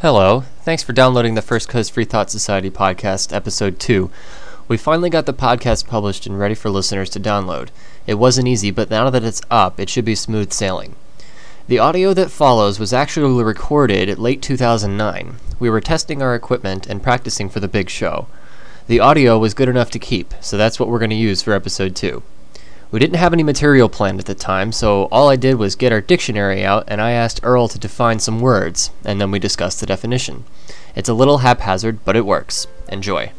Hello. Thanks for downloading the First Coast Free Thought Society podcast, episode 2. We finally got the podcast published and ready for listeners to download. It wasn't easy, but now that it's up, it should be smooth sailing. The audio that follows was actually recorded at late 2009. We were testing our equipment and practicing for the big show. The audio was good enough to keep, so that's what we're going to use for episode 2. We didn't have any material planned at the time, so all I did was get our dictionary out and I asked Earl to define some words, and then we discussed the definition. It's a little haphazard, but it works. Enjoy.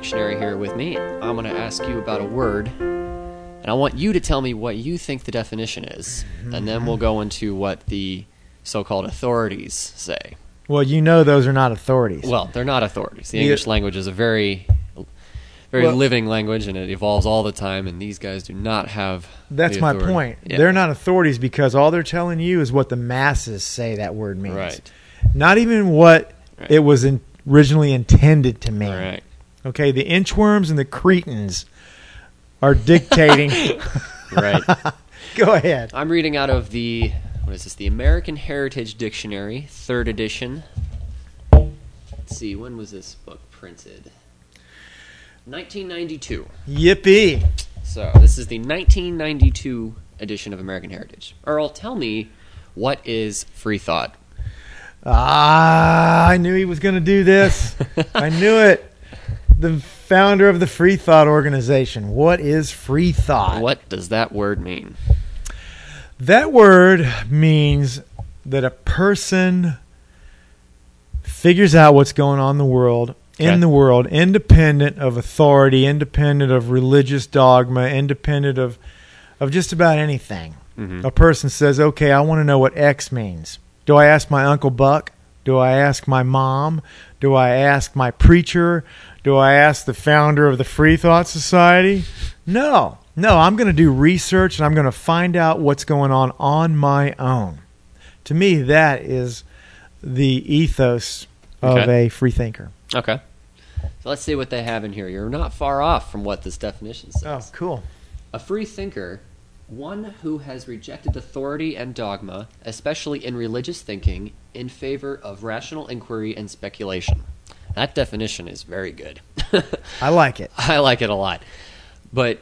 Dictionary here with me. I'm going to ask you about a word, and I want you to tell me what you think the definition is, and then we'll go into what the so called authorities say. Well, you know those are not authorities. Well, they're not authorities. The English language is a very very Well- living language and it evolves all the time and these guys do not have That's my point. Yeah. They're not authorities because all they're telling you is what the masses say that word means. right. Not even what Right. it was in, originally intended to mean. Right. Okay, the inchworms and the cretins are dictating. Right. Go ahead. I'm reading out of the what is this? The American Heritage Dictionary, third edition. Let's see, when was this book printed? 1992. Yippee. So this is the 1992 edition of American Heritage. Earl, tell me what is free thought? Ah, I knew he was going to do this. I knew it. The founder of the Free Thought Organization. What is free thought? What does that word mean? That word means that a person figures out what's going on in the world, Okay. in the world, independent of authority, independent of religious dogma, independent of of just about anything. Mhm. A person says, "Okay, I want to know what X means. Do I ask my uncle Buck? Do I ask my mom? Do I ask my preacher? Do I ask the founder of the Free Thought Society? No. No, I'm going to do research and I'm going to find out what's going on on my own. To me, that is the ethos of Okay. a free thinker. Okay. So let's see what they have in here. You're not far off from what this definition says. Oh, says. cool. A free thinker, one who has rejected authority and dogma, especially in religious thinking, in favor of rational inquiry and speculation. That definition is very good. I like it. I like it a lot. But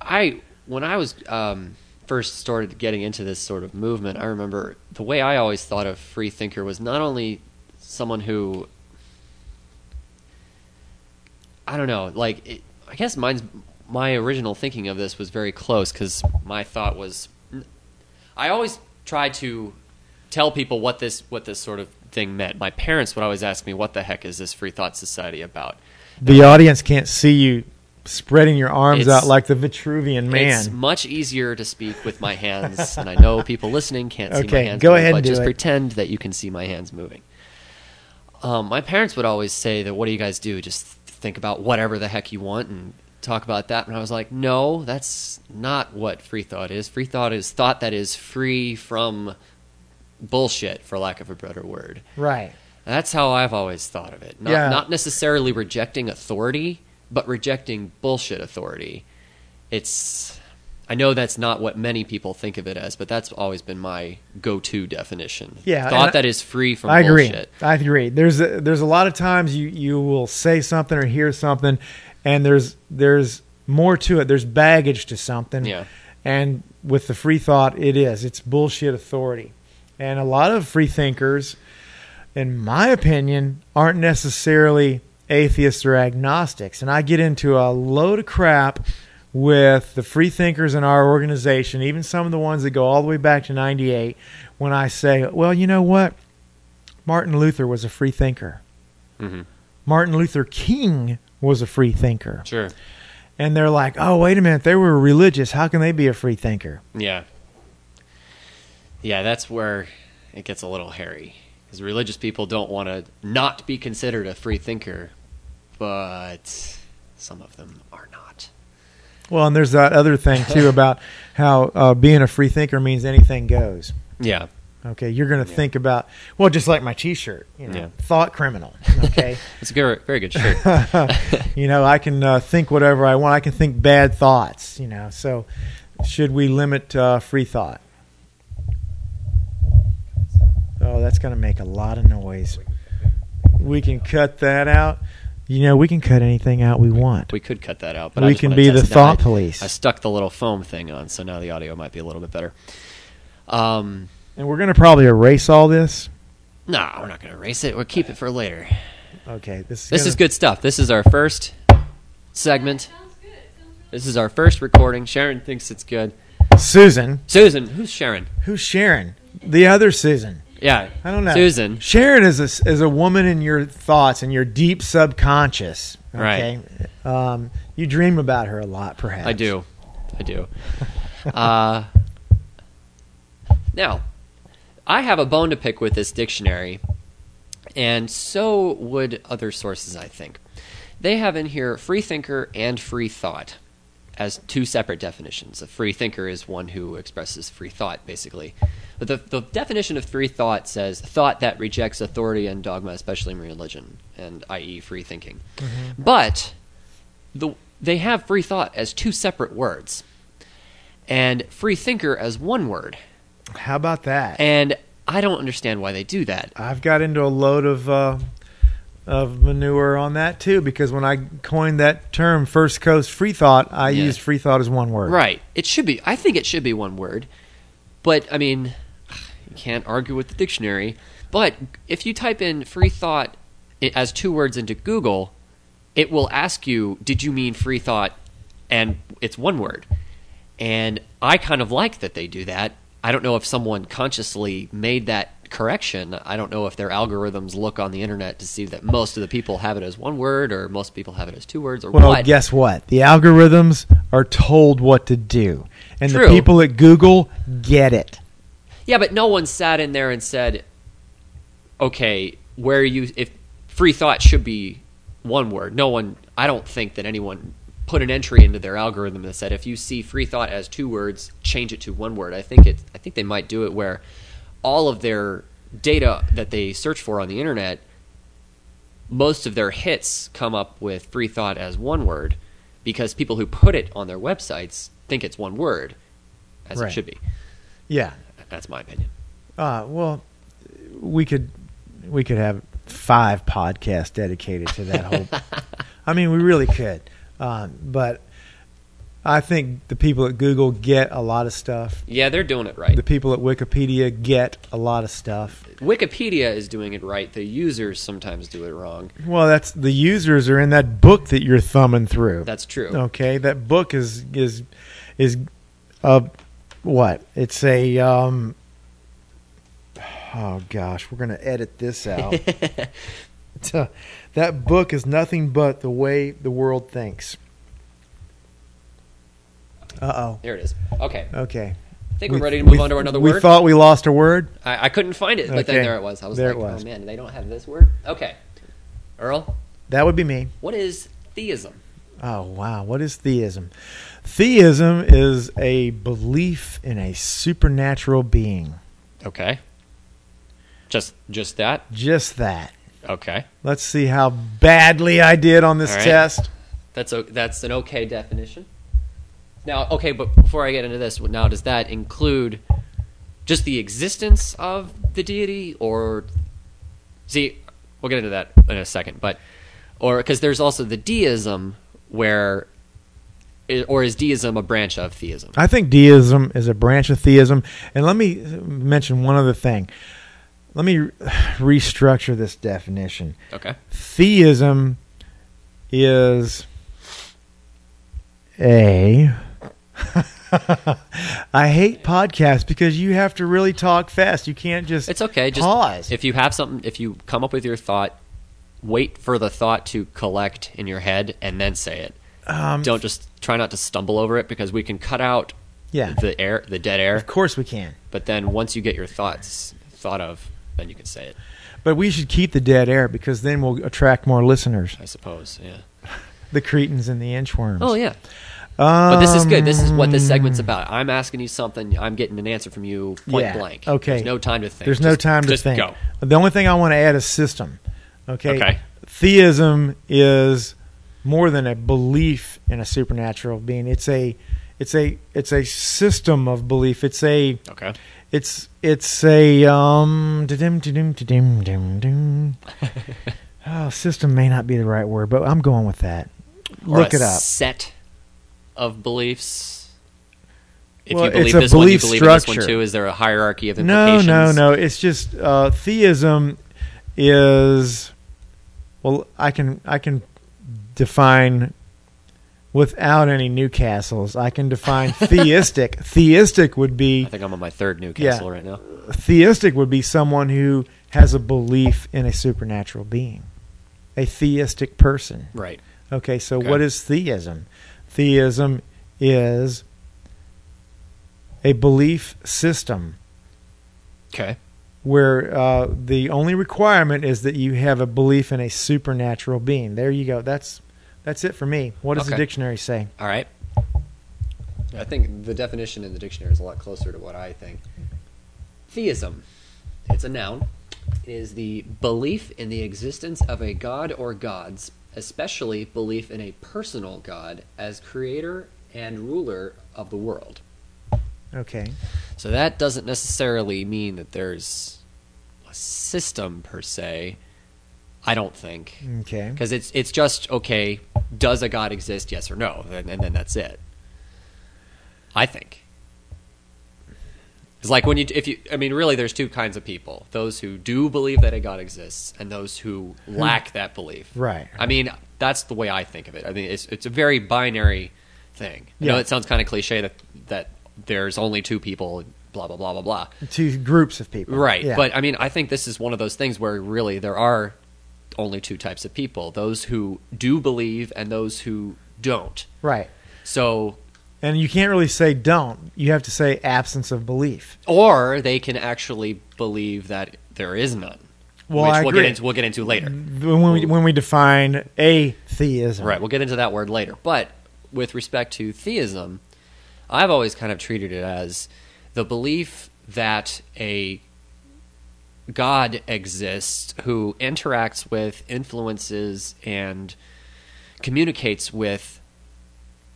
I, when I was um, first started getting into this sort of movement, I remember the way I always thought of free thinker was not only someone who, I don't know, like it, I guess mine's my original thinking of this was very close because my thought was, I always tried to tell people what this what this sort of thing meant. My parents would always ask me, "What the heck is this free thought society about?" The audience can't see you spreading your arms out like the Vitruvian man. It's much easier to speak with my hands, and I know people listening can't see my Okay, hands. go ahead but and do just it. pretend that you can see my hands moving. Um, my parents would always say that, "What do you guys do? Just think about whatever the heck you want and talk about that." And I was like, "No, that's not what free thought is. Free thought is thought that is free from bullshit, for lack of a better word." right. That's how I've always thought of it. Not, Yeah. not necessarily rejecting authority, but rejecting bullshit authority. It's. I know that's not what many people think of it as, but that's always been my go-to definition. Yeah, thought I- that is free from I agree. bullshit. I agree. There's a, there's a lot of times you, you will say something or hear something, and there's there's more to it. There's baggage to something. Yeah. And with the free thought, it is. It's bullshit authority. And a lot of free thinkers, in my opinion, aren't necessarily atheists or agnostics. And I get into a load of crap with the free thinkers in our organization, even some of the ones that go all the way back to 98, when I say, well, you know what? Martin Luther was a free thinker. hmm Martin Luther King was a free thinker. Sure. And they're like, oh, wait a minute, they were religious. How can they be a free thinker? Yeah. Yeah, that's where it gets a little hairy. Because religious people don't want to not be considered a free thinker, but some of them are not. Well, and there's that other thing too about how uh, being a free thinker means anything goes. Yeah. Okay, you're going to Yeah. think about well, just like my T-shirt, you know, Yeah. thought criminal. Okay, It's a good, very good shirt. you know, I can uh, think whatever I want. I can think bad thoughts. You know, so should we limit uh, free thought? Oh, that's going to make a lot of noise. We can cut that out. You know, we can cut anything out we want. we could cut that out, but I we just can wanna be the test thought I- police. I stuck the little foam thing on, so now the audio might be a little bit better. Um, And we're going to probably erase all this. no, we're not going to erase it. We'll keep it for later. Okay, this is This gonna- is good stuff. This is our first segment. This is our first recording. Sharon thinks it's good. Susan. Susan, who's Sharon? Who's Sharon? The other Susan. Yeah, I don't know. Susan. Sharon is a, is a woman in your thoughts and your deep subconscious. Okay. Um, you dream about her a lot, perhaps. I do. I do. uh, now, I have a bone to pick with this dictionary, and so would other sources, I think. They have in here free thinker and free thought as two separate definitions. A free thinker is one who expresses free thought, basically. But the, the definition of free thought says thought that rejects authority and dogma, especially in religion, and i.e., free thinking. But the, they have free thought as two separate words, and free thinker as one word. How about that? And I don't understand why they do that. I've got into a load of uh, of manure on that too because when I coined that term, First Coast Free Thought, I Yeah. used free thought as one word. Right. It should be. I think it should be one word. But, I mean, you can't argue with the dictionary. But if you type in free thought as two words into Google, it will ask you, did you mean free thought? And it's one word. And I kind of like that they do that. I don't know if someone consciously made that correction. I don't know if their algorithms look on the internet to see that most of the people have it as one word or most people have it as two words or Well, what. guess what? The algorithms are told what to do, and True. the people at Google get it. Yeah, but no one sat in there and said, "Okay, where you if free thought should be one word." No one. I don't think that anyone put an entry into their algorithm that said, "If you see free thought as two words, change it to one word." I think it. I think they might do it where all of their data that they search for on the internet, most of their hits come up with free thought as one word because people who put it on their websites think it's one word, as Right. it should be. Yeah. That's my opinion. Uh, well, we could we could have five podcasts dedicated to that whole. I mean, we really could, um, but I think the people at Google get a lot of stuff. Yeah, they're doing it right. The people at Wikipedia get a lot of stuff. Wikipedia is doing it right. The users sometimes do it wrong. Well, that's the users are in that book that you're thumbing through. That's true. Okay, that book is is is uh what? It's a um oh gosh, we're gonna edit this out. A- that book is nothing but the way the world thinks. Uh oh. There it is. Okay. Okay. I think We- we're ready to move we- on to another we word. We thought we lost a word. I, I couldn't find it, but then there it was. I was There like, was. oh man, they don't have this word? Okay. Earl, That would be me. what is theism? Oh wow, what is theism? Theism is a belief in a supernatural being. Okay. Just just that? Just that. Okay. Let's see how badly I did on this right. test. That's o- that's an okay definition. Now, okay, but before I get into this, now does that include just the existence of the deity, or see, we'll get into that in a second, but or because there's also the deism where, or is deism a branch of theism? I think deism is a branch of theism. And let me mention one other thing. Let me restructure this definition. Okay. Theism is a. I hate podcasts because you have to really talk fast. You can't just It's okay. Just pause. if you have something, if you come up with your thought, wait for the thought to collect in your head and then say it. um, Don't just try not to stumble over it because we can cut out yeah, the air, the dead air. of course we can. But then once you get your thoughts thought of, then you can say it. But we should keep the dead air because then we'll attract more listeners. I suppose. Yeah. The cretins and the inchworms. Oh yeah. But this is good. This is what this Um, segment's about. I'm asking you something. I'm getting an answer from you point Yeah, blank. okay. There's no time to think. There's no Just- time to just think. Go. The only thing I want to add is system. Okay. Okay. Theism is more than a belief in a supernatural being. It's a it's a it's a system of belief. It's a Okay. it's it's a um da-dim, da-dim, da-dim, dim, dim. oh, system may not be the right word, but I'm going with that. Or Look a it up. Set of beliefs. If Well, you believe it's a this one, you belief believe in this one structure. too. Is there a hierarchy of implications? no, no. No. It's just uh, theism is well. I can I can define without any Newcastles. I can define theistic. Theistic would be. I think I'm on my third Newcastle Yeah. right now. theistic would be someone who has a belief in a supernatural being, a theistic person. Right. Okay, so Okay. what is theism? Theism is a belief system Okay. where uh, the only requirement is that you have a belief in a supernatural being. There you go. That's that's it for me. What does the dictionary say? All right. I think the definition in the dictionary is a lot closer to what I think. Theism. It's a noun. It is the belief in the existence of a god or gods, especially belief in a personal god as creator and ruler of the world. Okay. So that doesn't necessarily mean that there's a system per se. I don't think. Okay. because it's it's just okay. Does a god exist? Yes or no, and, and then that's it. I think it's like when you if you I mean really there's two kinds of people: those who do believe that a god exists, and those who hmm. lack that belief. Right. I mean that's the way I think of it. I mean it's it's a very binary thing. You know, it sounds kind of cliche that that there's only two people. Blah blah blah blah blah. Two groups of people. Right. Yeah. But I mean, I think this is one of those things where really there are only two types of people those who do believe and those who don't. right. So, And you can't really say don't. You have to say absence of belief. or they can actually believe that there is none. Well, which I we'll agree. get into we'll get into later. When we when we define atheism. Right, we'll get into that word later. But with respect to theism, I've always kind of treated it as the belief that a God exists who interacts with, influences, and communicates with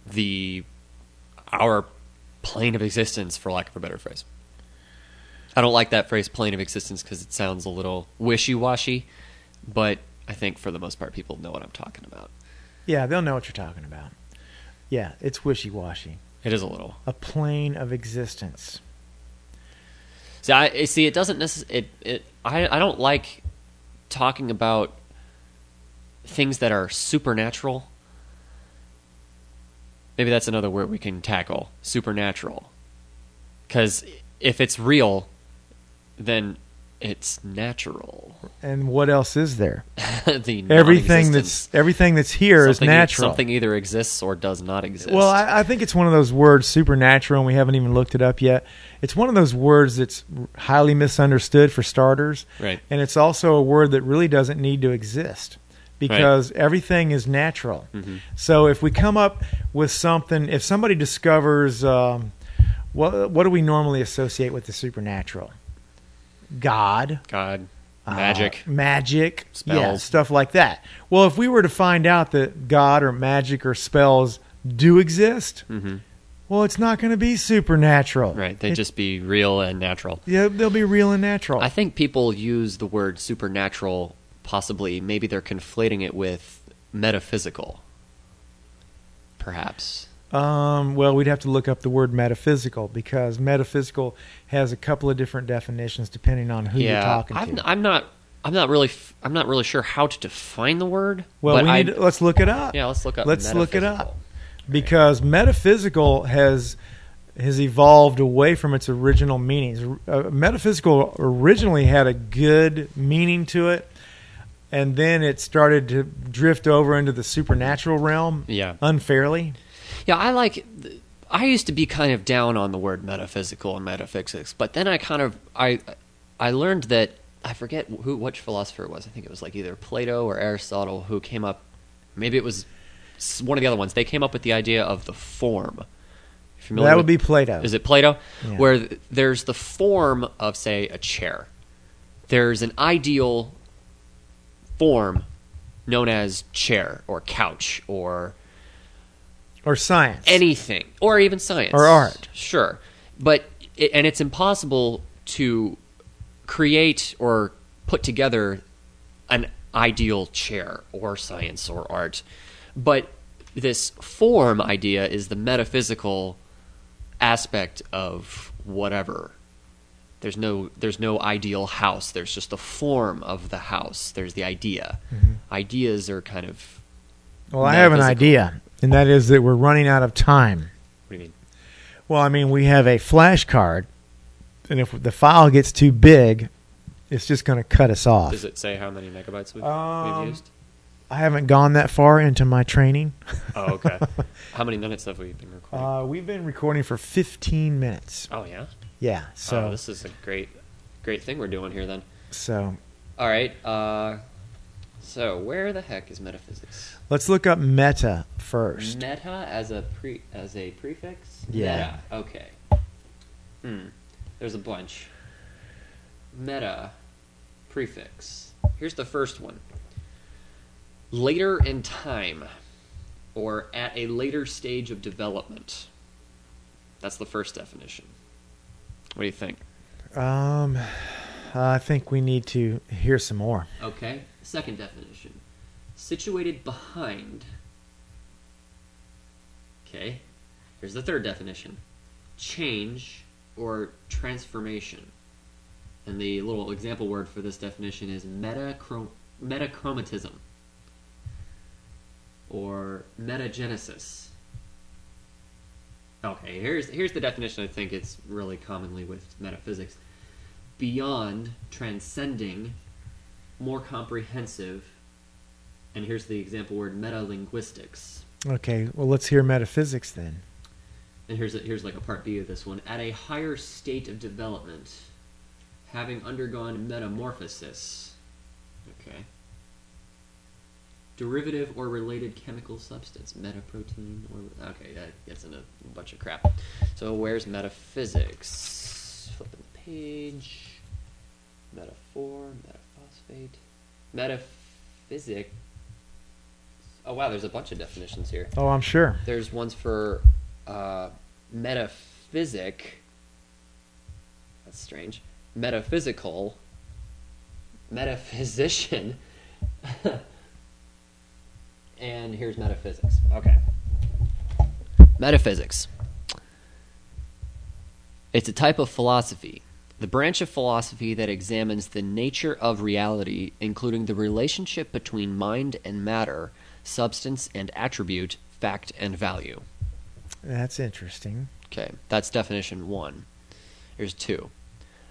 the our plane of existence, for lack of a better phrase. I don't like that phrase, plane of existence, because it sounds a little wishy washy, but I think for the most part, people know what I'm talking about. Yeah, they'll know what you're talking about. Yeah, it's wishy washy. It is a little. A plane of existence. See, I eh, see. It doesn't necessarily. It, it. I. I don't like talking about things that are supernatural. Maybe that's another word we can tackle. Supernatural. Because if it's real, then it's natural. And what else is there? the Everything that's everything that's here is Something e- natural. Something either exists or does not exist. Well, I, I think it's one of those words, supernatural, and we haven't even looked it up yet. It's one of those words that's highly misunderstood for starters, right. and it's also a word that really doesn't need to exist because everything is natural. hmm So if we come up with something, if somebody discovers, um, what what do we normally associate with the supernatural? God, God, uh, magic. magic, yeah, stuff like that. Well, if we were to find out that God or magic or spells do exist, hmm well, it's not going to be supernatural. Right. They'd It- just be real and natural. yeah, they'll be real and natural. I think people use the word supernatural, possibly, maybe they're conflating it with metaphysical. Perhaps. Um, well, we'd have to look up the word metaphysical because metaphysical has a couple of different definitions depending on who you're talking I'm, to. I'm not. I'm not really. f- I'm not really sure how to define the word. well, we I, need let's look it up. yeah. Let's look up. let's look it up. because metaphysical has has evolved away from its original meanings. Uh, metaphysical originally had a good meaning to it, and then it started to drift over into the supernatural realm Yeah. unfairly. Yeah, I like. I used to be kind of down on the word metaphysical and metaphysics, but then I kind of I I learned that I forget who which philosopher it was. I think it was like either Plato or Aristotle who came up. Maybe it was one of the other ones. They came up with the idea of the form. Familiar that with- would be Plato. Is it Plato? Yeah. Where th- there's the form of, say, a chair. There's an ideal form known as chair or couch or or science? anything or even science Or art. Sure, but it, and it's impossible to create or put together an ideal chair or science or art. But this form idea is the metaphysical aspect of whatever. There's no there's no ideal house. There's just the form of the house. There's the idea. Ideas are kind of well, I have an idea, and that is that we're running out of time. what do you mean? Well, I mean, we have a flash card, and if the file gets too big, it's just going to cut us off. Does it say how many megabytes we've, Um, we've used? I haven't gone that far into my training. Oh, okay. how many minutes have we been recording? Uh, we've been recording for 15 minutes. oh yeah. Yeah, so oh, this is a great, great thing we're doing here. Then. so All right. Uh, so where the heck is metaphysics? let's look up meta first. Meta as a pre as a prefix. Yeah. Meta. Okay. Hmm. There's a bunch. Meta prefix. Here's the first one. Later in time, or at a later stage of development. That's the first definition. What do you think? Um, I think we need to hear some more. Okay. Second definition. Situated behind. Okay. Here's the third definition. Change or transformation. And the little example word for this definition is metachrom- metachromatism or metagenesis. Okay, here's here's the definition I think it's really commonly with metaphysics. Beyond, transcending, more comprehensive, and here's the example word metalinguistics. Okay, well, let's hear metaphysics then. And here's a, here's like a part B of this one. At a higher state of development, having undergone metamorphosis. Okay. Derivative or related chemical substance, metaprotein or okay, that gets into a bunch of crap. So where's metaphysics? Flipping the page. Metaphor, metaphosphate, metaphysic. Oh wow, there's a bunch of definitions here Oh, I'm sure. there's ones for uh, metaphysic. That's strange. Metaphysical. Metaphysician. and here's metaphysics. Okay. Metaphysics. It's a type of philosophy, the branch of philosophy that examines the nature of reality, including the relationship between mind and matter, substance and attribute, fact and value. That's interesting. Okay, that's definition one. Here's two.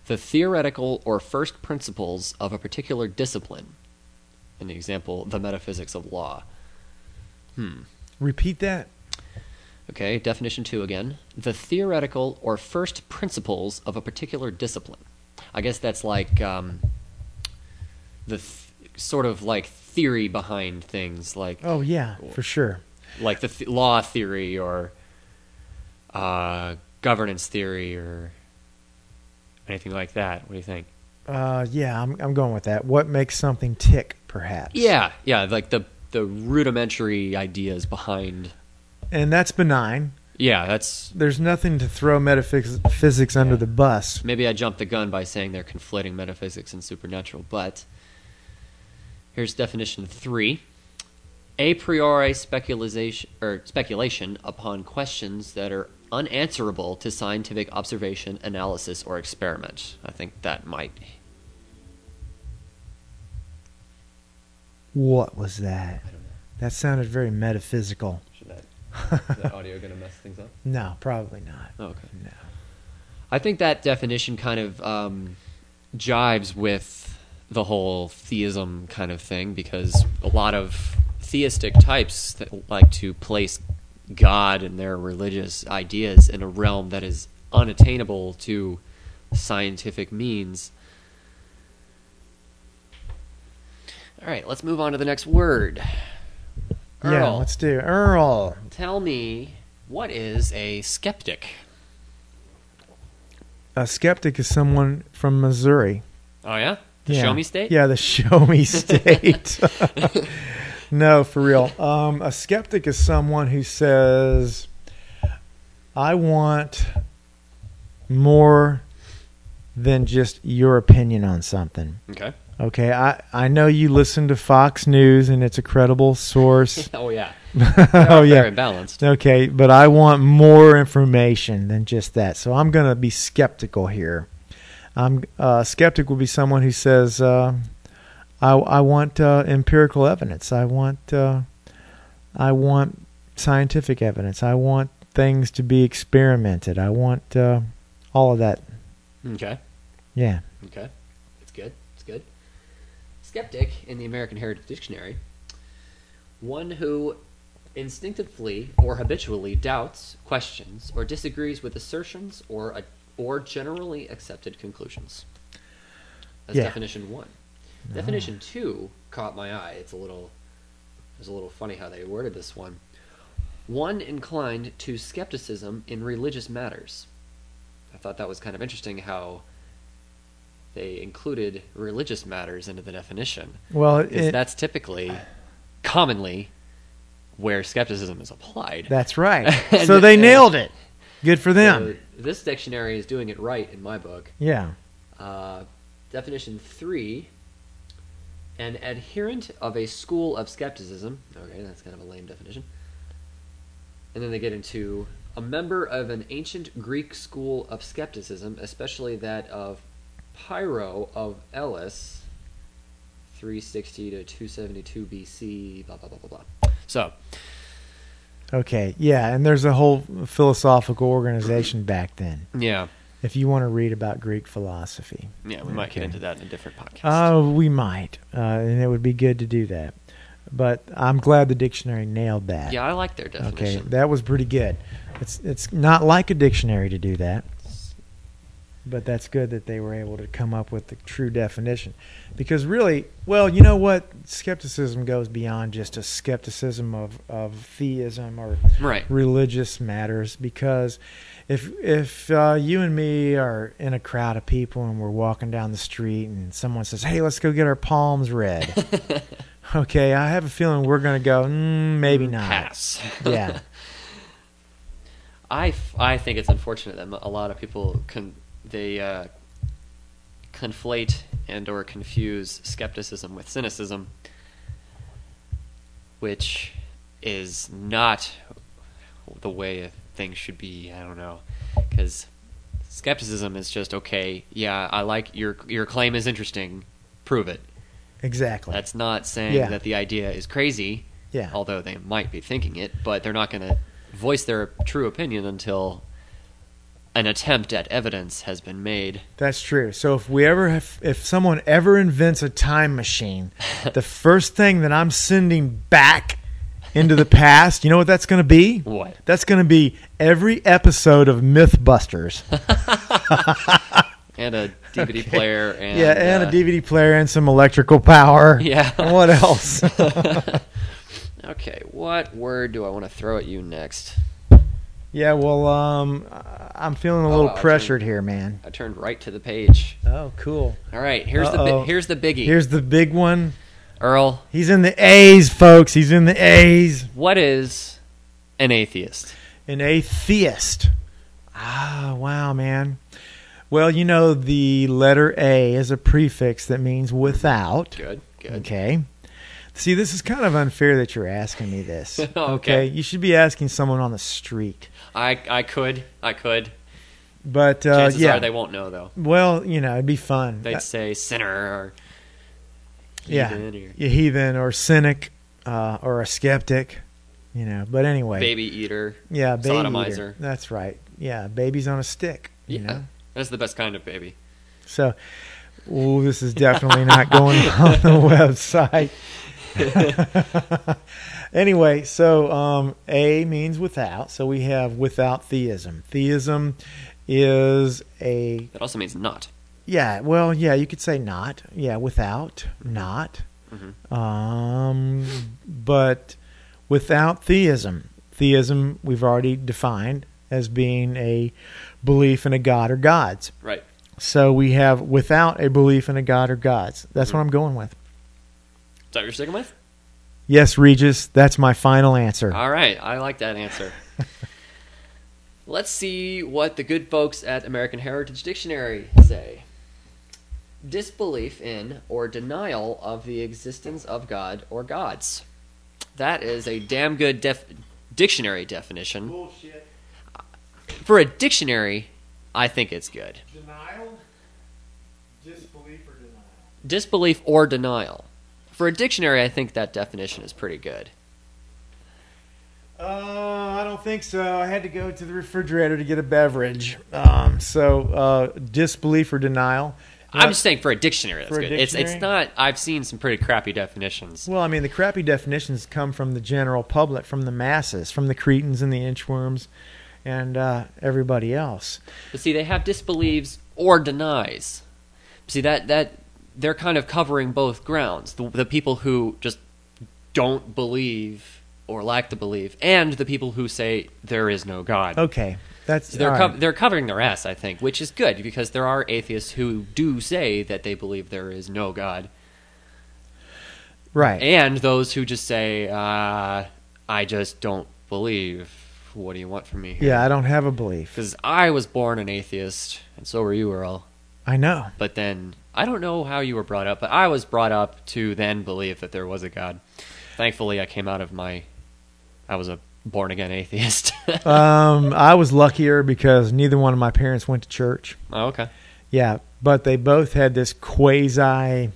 The theoretical or first principles of a particular discipline. An example, the metaphysics of law. Hmm. Repeat that. Okay, definition two again. The theoretical or first principles of a particular discipline. I guess that's like um, the th- sort of like theory behind things, like Oh, yeah, for sure. like the th- law theory or uh, governance theory or anything like that. What do you think? Uh, yeah, I'm, I'm going with that. What makes something tick, perhaps? Yeah, yeah, like the the rudimentary ideas behind. And that's benign. Yeah, that's There's nothing to throw metaphysics physics under the bus. maybe I jumped the gun by saying they're conflating metaphysics and supernatural, but here's definition three: a priori speculation or speculation upon questions that are unanswerable to scientific observation, analysis, or experiment. I think that might. What was that? I don't know. That sounded very metaphysical. Should that is that audio gonna mess things up? No, probably not. Oh, okay. No. I think that definition kind of um, jives with the whole theism kind of thing because a lot of theistic types that like to place God and their religious ideas in a realm that is unattainable to scientific means. All right, let's move on to the next word. Yeah, let's do Earl. Tell me, what is a skeptic? A skeptic is someone from Missouri. Oh yeah, the Yeah. show me state. Yeah, the show me state. no, for real. Um, a skeptic is someone who says, I want more than just your opinion on something. Okay. Okay, I, I know you listen to Fox News and it's a credible source. Oh yeah. oh, yeah. Very balanced. Okay, but I want more information than just that. So I'm going to be skeptical here. I'm uh, skeptic will be someone who says, uh, "I I want uh, empirical evidence. I want uh, I want scientific evidence. I want things to be experimented. I want uh, all of that." Okay. Yeah. Okay. Skeptic in the American Heritage Dictionary. One who instinctively or habitually doubts, questions, or disagrees with assertions or a, or generally accepted conclusions. That's Yeah. definition one. Ah. Definition two caught my eye. It's a little it's a little funny how they worded this one. One inclined to skepticism in religious matters. I thought that was kind of interesting how they included religious matters into the definition. Well, it, that's typically, commonly, where skepticism is applied. that's right. And- so they and- nailed it. Good for them. So this dictionary is doing it right in my book. yeah. Uh, definition three an adherent of a school of skepticism. Okay, that's kind of a lame definition. And then they get into a member of an ancient Greek school of skepticism, especially that of Pyrrho of Elis, 360 to 272 BC, blah, blah, blah, blah, blah. So, Okay. Yeah, and there's a whole philosophical organization back then. yeah, If you want to read about Greek philosophy. yeah, we might get into that in a different podcast. Oh, we might, uh, and it would be good to do that. But I'm glad the dictionary nailed that. yeah, I like their definition. Okay, that was pretty good. It's it's not like a dictionary to do that, but that's good that they were able to come up with the true definition. Because really, well, you know what? Skepticism goes beyond just a skepticism of, of theism or right. religious matters because if if uh, you and me are in a crowd of people and we're walking down the street and someone says, "Hey, let's go get our palms read," okay, I have a feeling we're going to go, mm, maybe not. Pass. Yeah, I, f- I think it's unfortunate that a lot of people con- they uh, conflate and or confuse skepticism with cynicism, which is not the way things should be. I don't know, because skepticism is just okay. Yeah, I like your your claim is interesting. Prove it. exactly. That's not saying Yeah. that the idea is crazy yeah, although they might be thinking it, but they're not going to voice their true opinion until an attempt at evidence has been made. that's true. So if we ever have, if someone ever invents a time machine, the first thing that I'm sending back into the past, you know what that's going to be? What? That's going to be every episode of MythBusters. And a DVD player and yeah, and uh, a DVD player and some electrical power. Yeah. And what else? Okay, what word do I want to throw at you next? Yeah, well, um, I'm feeling a little I pressured here, man. I turned right to the page. Oh, cool. All right, here's the Uh-oh. bi- here's the biggie. Here's the big one. Earl, He's in the A's, folks. He's in the A's. what is an atheist? An atheist. Ah, wow, man. Well, you know, the letter A is a prefix that means without. Good, good. Okay. See, this is kind of unfair that you're asking me this. Okay. You should be asking someone on the street. I I could I could. But uh, Chances yeah. are they won't know though. well, you know, it'd be fun. They'd Uh, say sinner or yeah, heathen or a heathen or cynic uh, or a skeptic. You know, but anyway, baby eater. yeah, baby eater. sodomizer. That's right. Yeah, babies on a stick. You Yeah, know, that's the best kind of baby. so. Oh, this is definitely not going on the website. anyway, so um, A means without. So we have without theism. Theism is a That also means not. yeah. Well, yeah, you could say not. Yeah, without not. Mhm. Um, but without theism. Theism we've already defined as being a belief in a god or gods. Right. So we have without a belief in a god or gods. That's what Mhm. I'm going with. Is that what you're sticking with? Yes, Regis, that's my final answer. All right, I like that answer. Let's see what the good folks at American Heritage Dictionary say. Disbelief in or denial of the existence of God or gods. That is a damn good def- dictionary definition. Bullshit. For a dictionary, I think it's good. Denial, disbelief, or denial. Disbelief or denial. For a dictionary, I think that definition is pretty good. Uh, I don't think so. I had to go to the refrigerator to get a beverage. Um, so uh, disbelief or denial. I'm just saying for a dictionary, that's a good. It's it's not. I've seen some pretty crappy definitions. Well, I mean, the crappy definitions come from the general public, from the masses, from the cretins and the inchworms, and uh, everybody else. But see, they have disbelieves or denies. See that that they're kind of covering both grounds. The, the people who just don't believe or lack to believe, and the people who say there is no God. Okay, that's So they're co- right. they're covering their ass, I think, which is good because there are atheists who do say that they believe there is no God, right. and those who just say, uh, "I just don't believe." What do you want from me? Here? Yeah, I don't have a belief. because I was born an atheist, and so were you, Earl. I know. But then I don't know how you were brought up, but I was brought up to then believe that there was a God. Thankfully, I came out of my. I was a born again atheist. um, I was luckier because neither one of my parents went to church. oh, okay. Yeah, but they both had this quasi uh,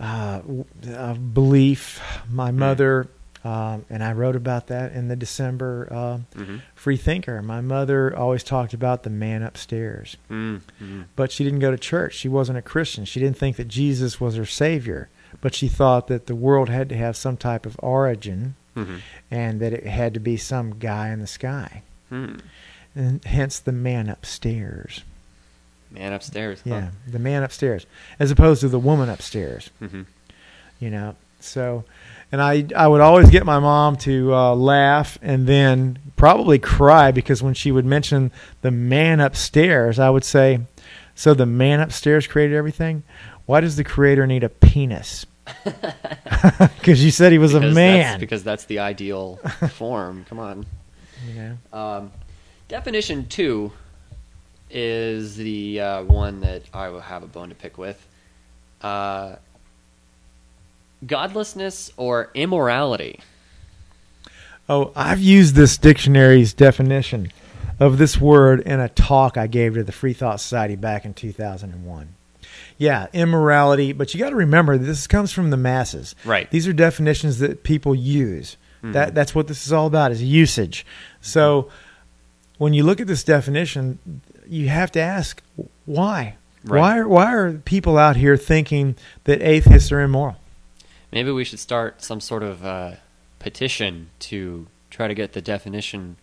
uh, belief. My mother, um, and I wrote about that in the December uh, hmm Free Thinker. My mother always talked about the man upstairs, Mm-hmm. but she didn't go to church. She wasn't a Christian. She didn't think that Jesus was her savior, but she thought that the world had to have some type of origin hmm and that it had to be some guy in the sky. Hmm. And hence the man upstairs. Man upstairs. huh? Yeah, the man upstairs, as opposed to the woman upstairs. Mhm. You know, so, and I I would always get my mom to uh, laugh and then probably cry because when she would mention the man upstairs, I would say, "So the man upstairs created everything. Why does the creator need a penis?" Because you said he was a man. That's, because that's the ideal form. Come on. know? Um, definition two is the uh, one that I will have a bone to pick with. Uh, godlessness or immorality. Oh, I've used this dictionary's definition of this word in a talk I gave to the Free Thought Society back in 2001. Yeah, immorality, but you got to remember this comes from the masses. Right. These are definitions that people use. Mm-hmm. That that's what this is all about is usage. So when you look at this definition, you have to ask why. Right. Why are, why are people out here thinking that atheists are immoral? Maybe we should start some sort of uh, petition to try to get the definition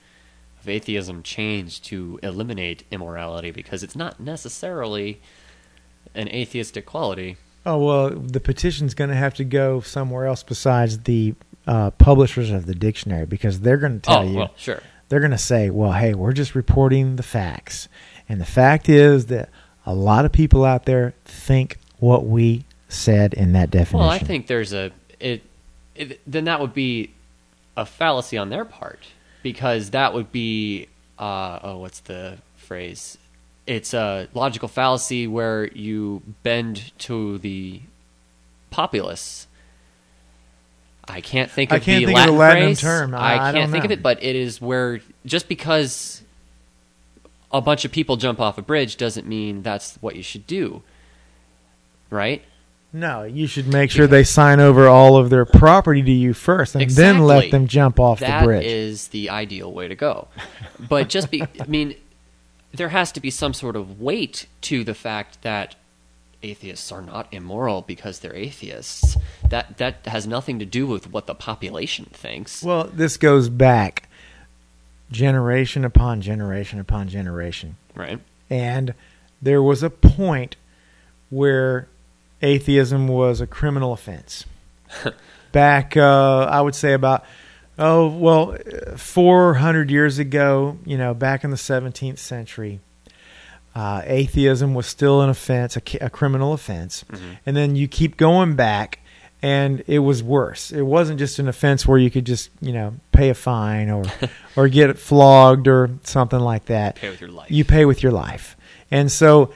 of atheism changed to eliminate immorality because it's not necessarily an atheistic quality. Oh well, the petition's going to have to go somewhere else besides the uh, publishers of the dictionary because they're going to tell oh, you well, sure. they're going to say, "Well, hey, we're just reporting the facts," and the fact is that a lot of people out there think what we said in that definition. Well, I think there's a it, it. Then that would be a fallacy on their part because that would be uh, oh, what's the phrase? It's a logical fallacy where you bend to the populace. I can't think I of can't the think of the Latin, Latin phrase. term. I- I, I can't don't think of it, but it is where just because a bunch of people jump off a bridge doesn't mean that's what you should do, right? No, you should make sure they sign over all of their property to you first, and then let them jump off That the bridge. is the ideal way to go. But just be, I mean, there has to be some sort of weight to the fact that atheists are not immoral because they're atheists. That that has nothing to do with what the population thinks. Well, this goes back generation upon generation upon generation. right? And there was a point where atheism was a criminal offense. Back, uh, I would say about Oh, well, uh, 400 years ago, you know, back in the 17th century, uh, atheism was still an offense, a, a criminal offense. And then you keep going back, and it was worse. It wasn't just an offense where you could just, you know, pay a fine or, or get flogged or something like that. You pay with your life. You pay with your life. And so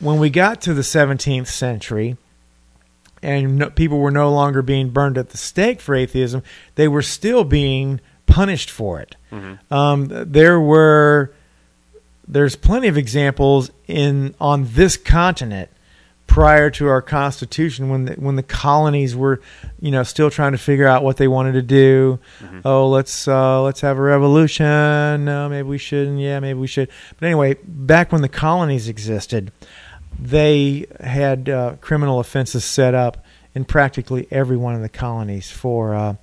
when we got to the 17th century, and no, people were no longer being burned at the stake for atheism, they were still being punished for it. Um, there were there's plenty of examples in on this continent prior to our constitution when the, when the colonies were you know still trying to figure out what they wanted to do. Oh let's uh, let's have a revolution. No maybe we shouldn't. Yeah maybe we should. But anyway back when the colonies existed they had uh, criminal offenses set up in practically every one of the colonies for uh,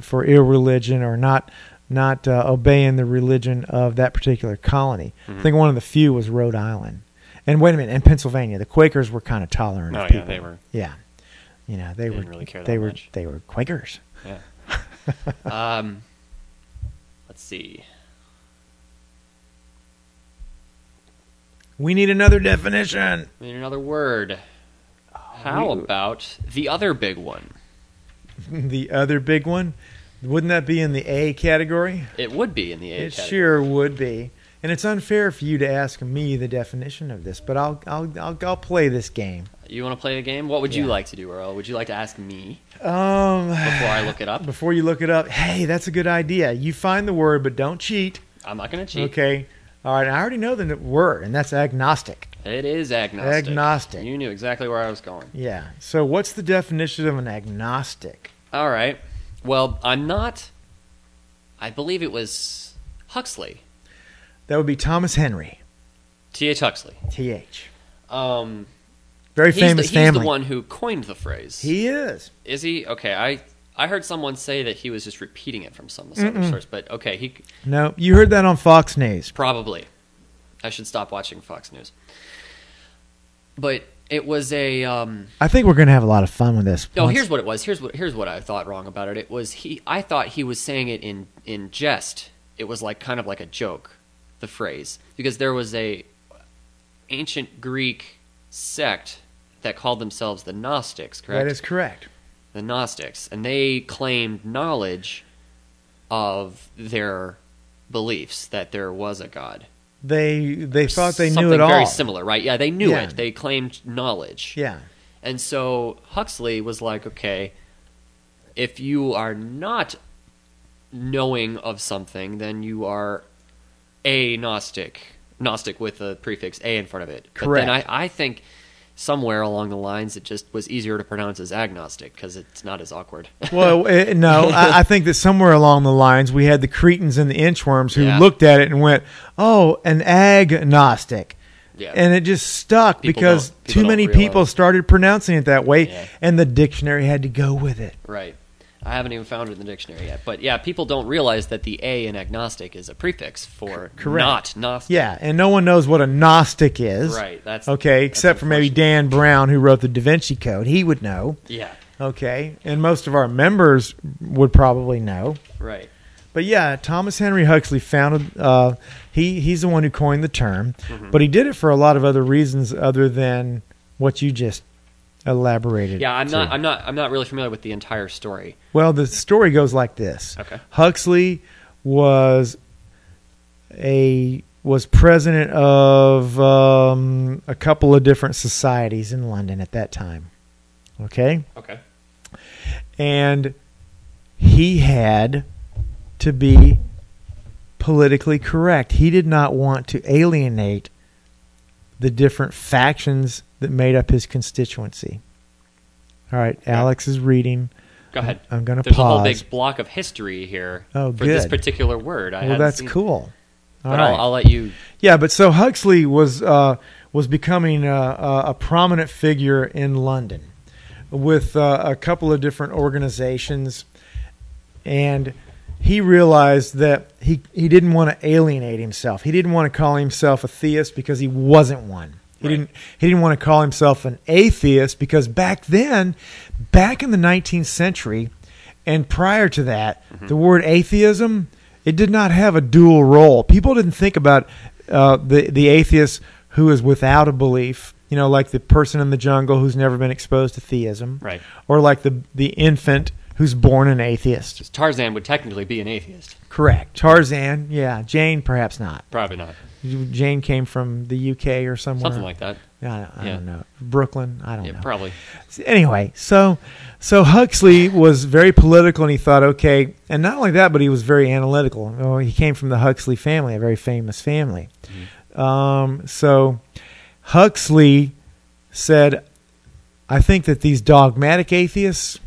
for irreligion or not not uh, obeying the religion of that particular colony. I think one of the few was Rhode Island. And wait a minute, in Pennsylvania, the Quakers were kind of tolerant. Oh, of yeah, people. they were. Yeah, you know they, They were didn't really care they that were much. they were Quakers. Yeah. um, let's see. We need another definition. We need another word. How we- about the other big one? the other big one, wouldn't that be in the A category? It would be in the A It category. sure would be. And it's unfair for you to ask me the definition of this, but I'll I'll I'll, I'll play this game. You want to play a game? What would you like to do, Earl? Would you like to ask me Um, before I look it up? before you look it up, hey, that's a good idea. You find the word, but don't cheat. I'm not going to cheat. Okay. All right. I already know the word, and that's agnostic. It is agnostic. Agnostic. You knew exactly where I was going. Yeah. So, what's the definition of an agnostic? All right. Well, I'm not. I believe it was Huxley, That would be Thomas Henry, T.H. Huxley. Th. Um, Very he's, famous the, he's family. the one who coined the phrase. He is. Is he? Okay, I I heard someone say that he was just repeating it from some other source, but okay, he No, you heard that on Fox News. probably. I should stop watching Fox News. But it was a um I think we're gonna have a lot of fun with this. no, Once- here's what it was. Here's what here's what I thought wrong about it. It was he I thought he was saying it in in jest. It was like kind of like a joke, the phrase. Because there was a ancient Greek sect that called themselves the Gnostics, correct? that is correct. The Gnostics, and they claimed knowledge of their beliefs that there was a God. They they thought they Something knew it all. very similar, right? Yeah, they knew Yeah. it. They claimed knowledge. Yeah. And so Huxley was like, okay, if you are not knowing of something, then you are a Gnostic. Gnostic with the prefix a in front of it. But then Correct. I, I think somewhere along the lines it just was easier to pronounce as agnostic because it's not as awkward. Well, eh, no, I, I think that somewhere along the lines we had the Cretans and the Inchworms who Yeah. looked at it and went, "Oh, an agnostic," yeah. and it just stuck People because too many realize. people started pronouncing it that way, Yeah. and the dictionary had to go with it. Right. I haven't even found it in the dictionary yet. But yeah, people don't realize that the A in agnostic is a prefix for correct. not Gnostic. Yeah, and no one knows what a Gnostic is. Right. That's Okay, that's except for maybe. Dan Brown, who wrote the Da Vinci Code. He would know. Yeah. Okay, and most of our members would probably know. Right. But yeah, Thomas Henry Huxley founded. Uh, he he's the one who coined the term, Mm-hmm. but he did it for a lot of other reasons other than what you just elaborated. Yeah, I'm not. I'm not. I'm not really familiar with the entire story. Well, the story goes like this: Okay. Huxley was a was president of um, a couple of different societies in London at that time. Okay, Okay. and he had to be politically correct. He did not want to alienate the different factions that made up his constituency. All right, Alex is reading. Go ahead. I'm going to There's pause. a whole big block of history here Oh, for this particular word. I well, that's seen- cool. All But right. I'll, I'll let you. Yeah, but so Huxley was uh, was becoming a, a, a prominent figure in London with uh, a couple of different organizations, and he realized that he he didn't want to alienate himself. He didn't want to call himself a theist because he wasn't one. He Right. didn't he didn't want to call himself an atheist because back then, back in the 19th century, And prior to that, the word atheism it did not have a dual role. People didn't think about uh, the the atheist who is without a belief. You know, like the person in the jungle who's never been exposed to theism, Right. or like the the infant who's born an atheist. Tarzan would technically be an atheist. Correct. Tarzan, yeah. Jane, perhaps not. Probably not. Jane came from the UK or somewhere. Something like that. I, I yeah. don't know. Brooklyn. I don't Yeah, know. probably. Anyway, so so Huxley was very political, and he thought, okay, and not only that, but he was very analytical. Oh, he came from the Huxley family, a very famous family. Um, so Huxley said, I think that these dogmatic atheists,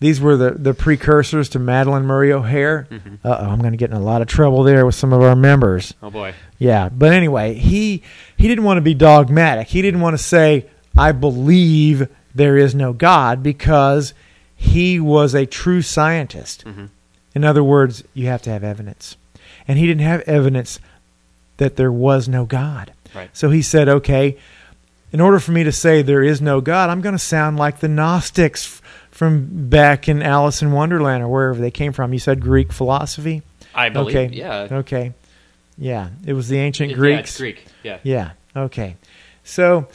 these were the, the precursors to Madalyn Murray O'Hair. Mhm. Uh oh, I'm going to get in a lot of trouble there with some of our members. Oh boy. Yeah, but anyway, he he didn't want to be dogmatic. He didn't want to say I believe there is no God because he was a true scientist. Mhm. In other words, you have to have evidence. And he didn't have evidence that there was no God. Right. So he said, "Okay, in order for me to say there is no God, I'm going to sound like the Gnostics from back in Alice in Wonderland or wherever they came from. You said Greek philosophy? I believe. okay. Yeah. Okay. Yeah, it was the ancient It- Greeks. Yeah, Greek. Yeah. Yeah. Okay. So,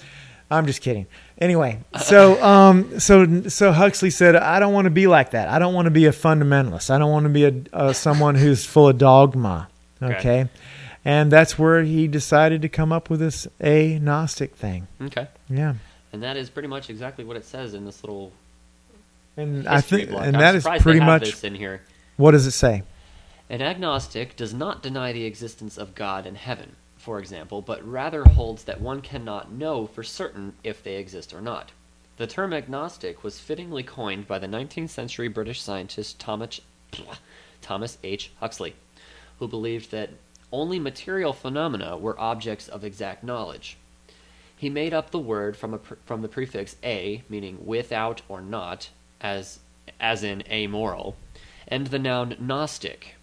I'm just kidding. Anyway, so um, so so Huxley said, I don't want to be like that. I don't want to be a fundamentalist. I don't want to be a uh, someone who's full of dogma. Okay. Okay. And that's where he decided to come up with this agnostic thing. Okay. Yeah. And that is pretty much exactly what it says in this little And I think, block. and I'm that is pretty much this in here. what does it say? An agnostic does not deny the existence of God and heaven, for example, but rather holds that one cannot know for certain if they exist or not. The term agnostic was fittingly coined by the 19th century British scientist Thomas, Thomas H. Huxley, who believed that only material phenomena were objects of exact knowledge. He made up the word from, a, from the prefix a, meaning without or not, as, as in amoral, and the noun gnostic,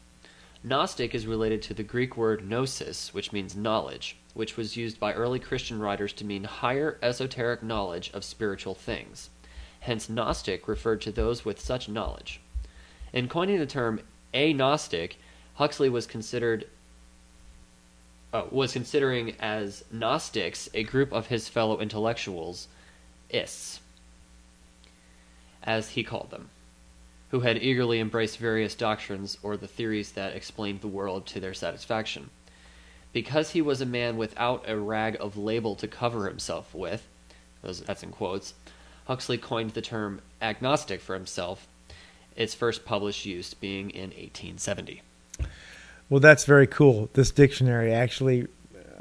Gnostic is related to the Greek word gnosis, which means knowledge, which was used by early Christian writers to mean higher esoteric knowledge of spiritual things. Hence, Gnostic referred to those with such knowledge. In coining the term agnostic, Huxley was considered oh, was considering as Gnostics a group of his fellow intellectuals, ists, as he called them who had eagerly embraced various doctrines or the theories that explained the world to their satisfaction. Because he was a man without a rag of label to cover himself with, that's in quotes, Huxley coined the term agnostic for himself, its first published use being in 1870. Well, that's very cool. This dictionary actually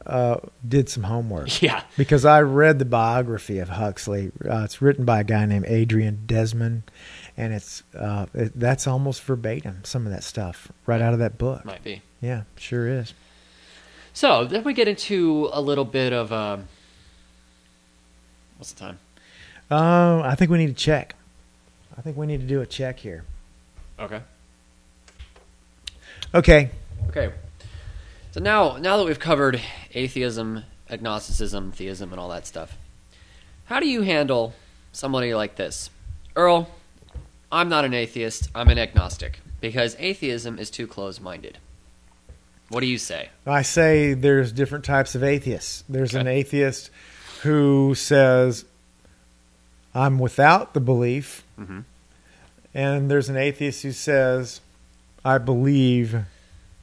uh, did some homework. Yeah. because I read the biography of Huxley. Uh, it's written by a guy named Adrian Desmond, and it's uh, it, that's almost verbatim some of that stuff right out of that book. Might be. Yeah, sure is. So, then we get into a little bit of. Um, what's the time? Uh, I think we need to check. I think we need to do a check here. Okay. Okay. Okay. So now, now that we've covered atheism, agnosticism, theism, and all that stuff, how do you handle somebody like this, Earl? I'm not an atheist. I'm an agnostic because atheism is too close-minded. What do you say? I say there's different types of atheists. There's an atheist who says, I'm without the belief. Mhm. And there's an atheist who says, I believe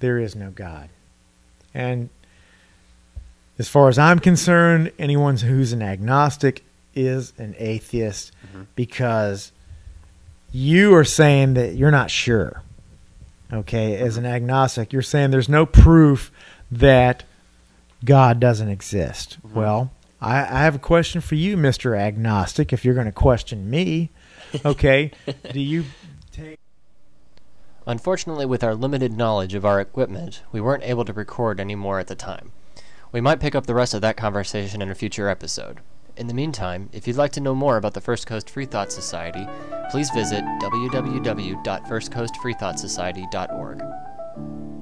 there is no God. And as far as I'm concerned, anyone who's an agnostic is an atheist Mhm. because you are saying that you're not sure. Okay, as an agnostic, you're saying there's no proof that God doesn't exist. Mhm. Well, I, I have a question for you, Mr. Agnostic, if you're going to question me. Okay, do you. Unfortunately, with our limited knowledge of our equipment, we weren't able to record any more at the time. We might pick up the rest of that conversation in a future episode. In the meantime, if you'd like to know more about the First Coast Free Thought Society, please visit www.firstcoastfreethoughtsociety.org.